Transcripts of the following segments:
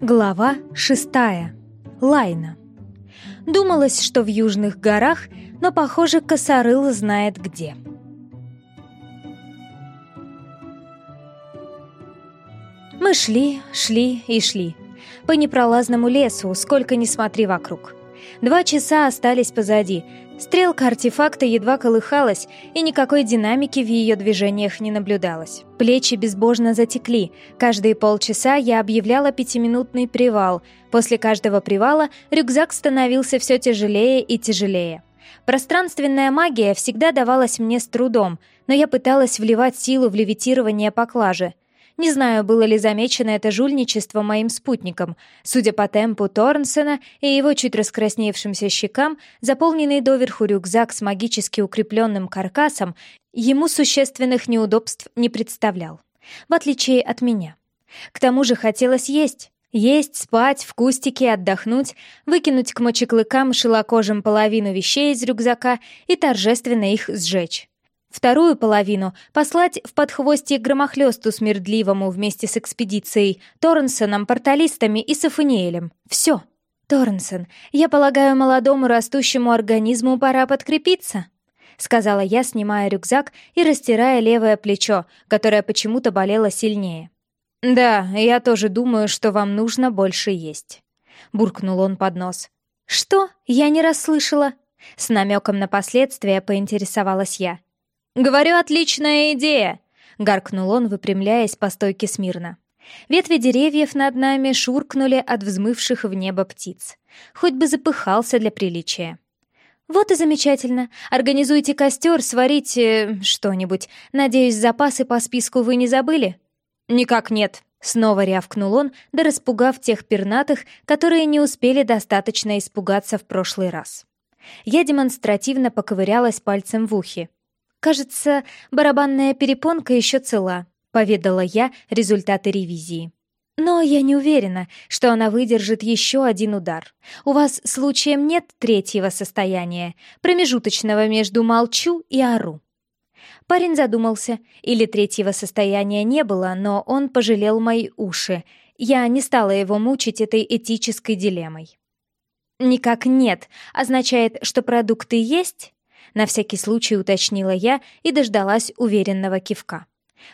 Глава шестая. Лайна. Думалось, что в южных горах, но, похоже, косорыл знает где. Мы шли, шли и шли. По непролазному лесу, сколько ни смотри вокруг. Два часа остались позади, Стрелка артефакта едва колыхалась, и никакой динамики в ее движениях не наблюдалось. Плечи безбожно затекли. Каждые полчаса я объявляла пятиминутный привал. После каждого привала рюкзак становился все тяжелее и тяжелее. Пространственная магия всегда давалась мне с трудом, но я пыталась вливать силу в левитирование поклажи — не знаю, было ли замечено это жульничество моим спутником. Судя по темпу Торнсона и его чуть раскрасневшимся щекам, заполненный доверху рюкзак с магически укрепленным каркасом ему существенных неудобств не представлял. В отличие от меня. К тому же хотелось есть. Есть, спать, в кустике, отдохнуть, выкинуть к мочеклыкам шелокожим половину вещей из рюкзака и торжественно их сжечь. Вторую половину послать в подхвостье громохлёсту смердливому вместе с экспедицией, Торренсоном, порталистами и Сафаниэлем. Все. Торренсон, я полагаю, молодому растущему организму пора подкрепиться? Сказала я, снимая рюкзак и растирая левое плечо, которое почему-то болело сильнее. «Да, я тоже думаю, что вам нужно больше есть», — буркнул он под нос. «Что? Я не расслышала?» С намеком на последствия поинтересовалась я. «Говорю, отличная идея!» — гаркнул он, выпрямляясь по стойке смирно. Ветви деревьев над нами шуркнули от взмывших в небо птиц. Хоть бы запыхался для приличия. «Вот и замечательно. Организуйте костер, сварите что-нибудь. Надеюсь, запасы по списку вы не забыли?» «Никак нет», — снова рявкнул он, да распугав тех пернатых, которые не успели достаточно испугаться в прошлый раз. Я демонстративно поковырялась пальцем в ухе. «Кажется, барабанная перепонка еще цела», — поведала я результаты ревизии. «Но я не уверена, что она выдержит еще один удар. У вас случаем нет третьего состояния, промежуточного между молчу и ору». Парень задумался, или третьего состояния не было, но он пожалел мои уши. Я не стала его мучить этой этической дилеммой. «Никак нет» означает, что продукты есть? На всякий случай уточнила я и дождалась уверенного кивка.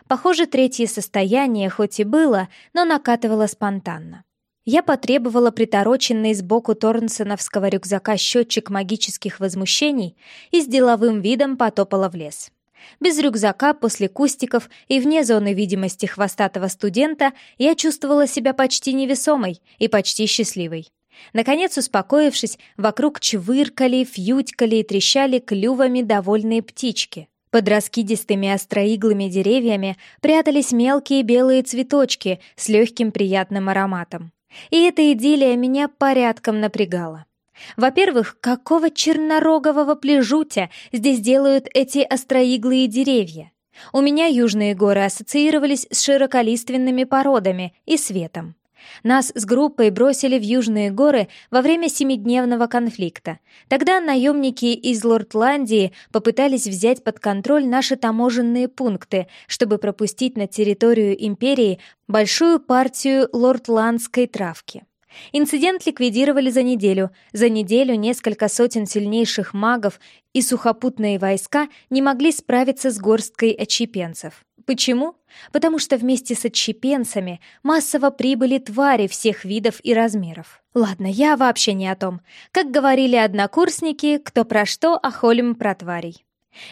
Похоже, третье состояние хоть и было, но накатывало спонтанно. Я потребовала притороченный сбоку Торнсоновского рюкзака счетчик магических возмущений и с деловым видом потопала в лес. Без рюкзака, после кустиков и вне зоны видимости хвостатого студента я чувствовала себя почти невесомой и почти счастливой. Наконец, успокоившись, вокруг чвыркали, фьютькали и трещали клювами довольные птички. Под раскидистыми остроиглыми деревьями прятались мелкие белые цветочки с легким приятным ароматом. И эта идиллия меня порядком напрягала. Во-первых, какого чернорогового пляжутя здесь делают эти остроиглые деревья? У меня южные горы ассоциировались с широколиственными породами и светом. Нас с группой бросили в Южные горы во время семидневного конфликта. Тогда наемники из Лордландии попытались взять под контроль наши таможенные пункты, чтобы пропустить на территорию империи большую партию лордландской травки. Инцидент ликвидировали за неделю. За неделю несколько сотен сильнейших магов и сухопутные войска не могли справиться с горсткой отщепенцев. Почему? Потому что вместе с отщепенцами массово прибыли твари всех видов и размеров. Ладно, я вообще не о том. Как говорили однокурсники, кто про что, а холим про тварей.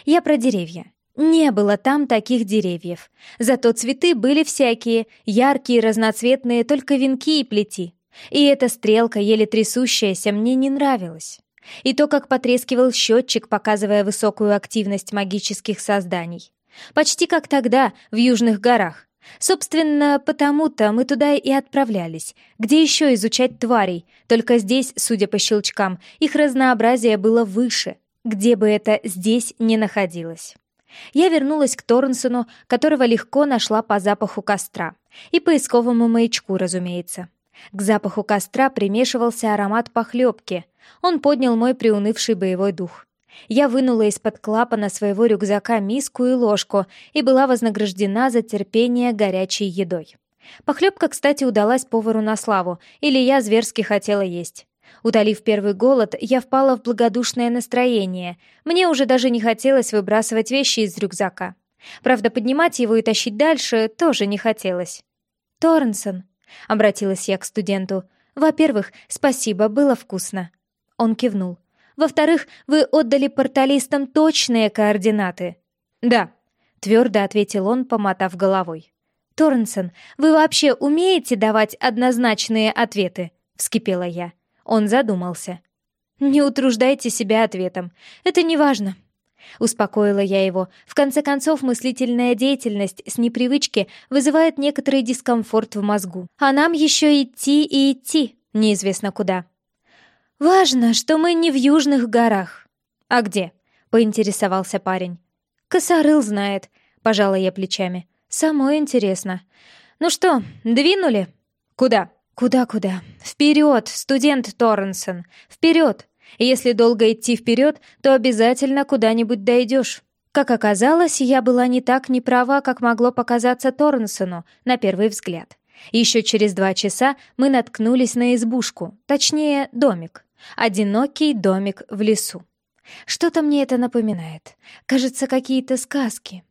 Я про деревья. Не было там таких деревьев. Зато цветы были всякие, яркие, разноцветные, только венки и плети. И эта стрелка, еле трясущаяся, мне не нравилась. И то, как потрескивал счетчик, показывая высокую активность магических созданий. Почти как тогда, в Южных горах. Собственно, потому-то мы туда и отправлялись. Где еще изучать тварей? Только здесь, судя по щелчкам, их разнообразие было выше, где бы это здесь не находилось. Я вернулась к Торнсону, которого легко нашла по запаху костра. И поисковому маячку, разумеется. К запаху костра примешивался аромат похлебки. Он поднял мой приунывший боевой дух. Я вынула из-под клапана своего рюкзака миску и ложку и была вознаграждена за терпение горячей едой. Похлебка, кстати, удалась повару на славу, или я зверски хотела есть. Утолив первый голод, я впала в благодушное настроение. Мне уже даже не хотелось выбрасывать вещи из рюкзака. Правда, поднимать его и тащить дальше тоже не хотелось. «Торнсон», — обратилась я к студенту, — «во-первых, спасибо, было вкусно». Он кивнул. «Во-вторых, вы отдали порталистам точные координаты». «Да», — твердо ответил он, помотав головой. «Торнсон, вы вообще умеете давать однозначные ответы?» — вскипела я. Он задумался. «Не утруждайте себя ответом. Это не важно». Успокоила я его. В конце концов, мыслительная деятельность с непривычки вызывает некоторый дискомфорт в мозгу. А нам еще идти и идти, неизвестно куда. «Важно, что мы не в южных горах». «А где?» — поинтересовался парень. «Косорыл знает», — пожала я плечами. «Самое интересно. Ну что, двинули?» «Куда?» «Куда-куда? Вперед, студент Торренсон! Вперед! Если долго идти вперед, то обязательно куда-нибудь дойдешь». Как оказалось, я была не так не права, как могло показаться Торренсону на первый взгляд. Еще через два часа мы наткнулись на избушку, точнее, домик. Одинокий домик в лесу. Что-то мне это напоминает. Кажется, какие-то сказки.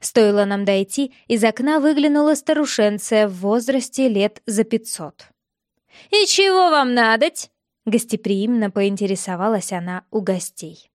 Стоило нам дойти, из окна выглянула старушенция в возрасте лет за пятьсот. «И чего вам надоть?» — гостеприимно поинтересовалась она у гостей.